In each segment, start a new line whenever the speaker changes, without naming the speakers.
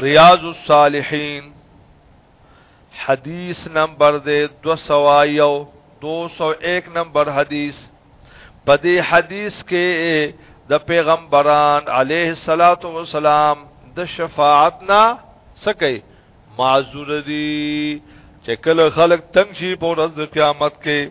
ریاض الصالحین حدیث نمبر دے دو سوا یو دو سو ایک نمبر حدیث پدی حدیث کے د پیغمبران علیه الصلاۃ والسلام د شفاعت نا سکے معذور دی چې کله خلق تنگ شي په ورځ د قیامت کې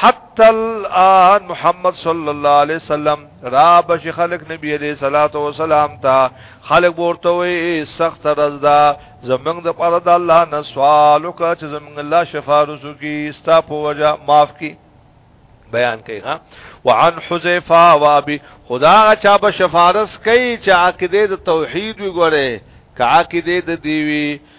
حتی الان محمد صلی الله علیه وسلم را بش خلق نبی علیہ الصلات والسلام تا خلق ورته وي سخت رزدا زمنګ د پر د الله نه سوال وکړه چې زمنګ الله شفا رسو کی استا په وجا معاف کی بیان کوي ها وعن حذیفه وابي خدا چا به شفارس کوي چې عقیده د توحید وګوره که عقیده د دیوی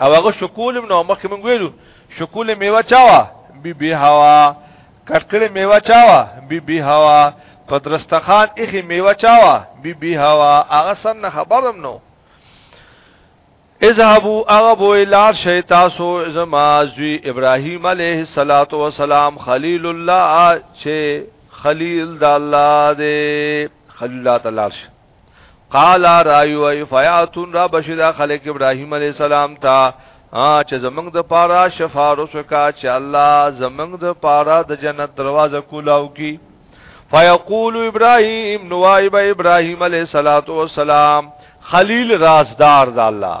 او هغه شکول نو مخکې مونږ ویلو شکول میوه چاوا بی بی هوا کټکړې میوه چاوا بی بی هوا پدرستخان اخی میوه چاوا بی بی هوا هغه سن خبرم نو اذهبوا اغبوا الى شي تاسو زما زوی ابراهيم عليه الصلاه والسلام خليل الله چې خليل د الله دی خليل الله تعالی قال رايو اي فياتون را بشدا خلق ابراهيم عليه السلام تا چې زمنګ د پارا شفارس کا چې الله زمنګ د پارا د جنت دروازه کولاو کی فیقول ابراهیم نوایب ابراهیم علیہ الصلات والسلام خلیل رازدار د الله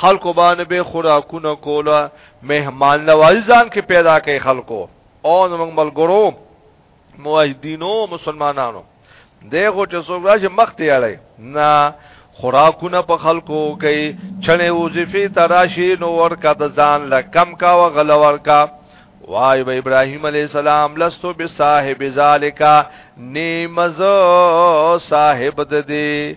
خلکو باندې به خوراکونه کوله مهمان نوازی ځان کې پیدا کړي خلکو او موږ ملګرو موحدینو مسلمانانو دغه چې څوک راځي مخ ته اړي نه خوراکونه په خلکو کوي چنه وظیفه تراشی نو ورکا د ځان لکم کا او غل ورکا وای به ابراهیم علی السلام لستو بصاحب ذالک نیمز صاحب د دې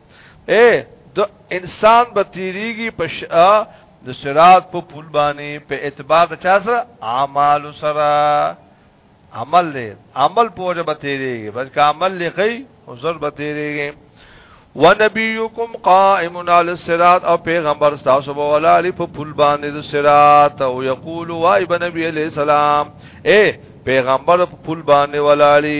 اے د انسان به تیریږي په د صراط په پول باندې په اتباع د چا سره اعمال سره عمل له عمل په وجه به تیریږي بلکې عمل لخی او زر به تیریږي ونبيكم قائم على الصراط او پیغمبر تاسو به ولا علی په پول باندې د صراط او یقول وای بنبی علیہ السلام اے پیغمبر په پول باندې ولا علی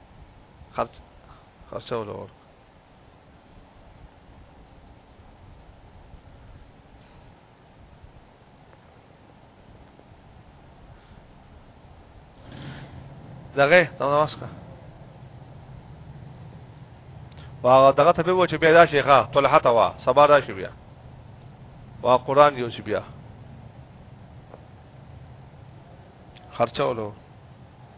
خرچ خرچه ولا ورک دغه دا واسکه واغه دغه ته به و چې بیا دا شیخه طلحه تا وا سبا دا شی بیا وا قران یو شی بیا خرچه ولو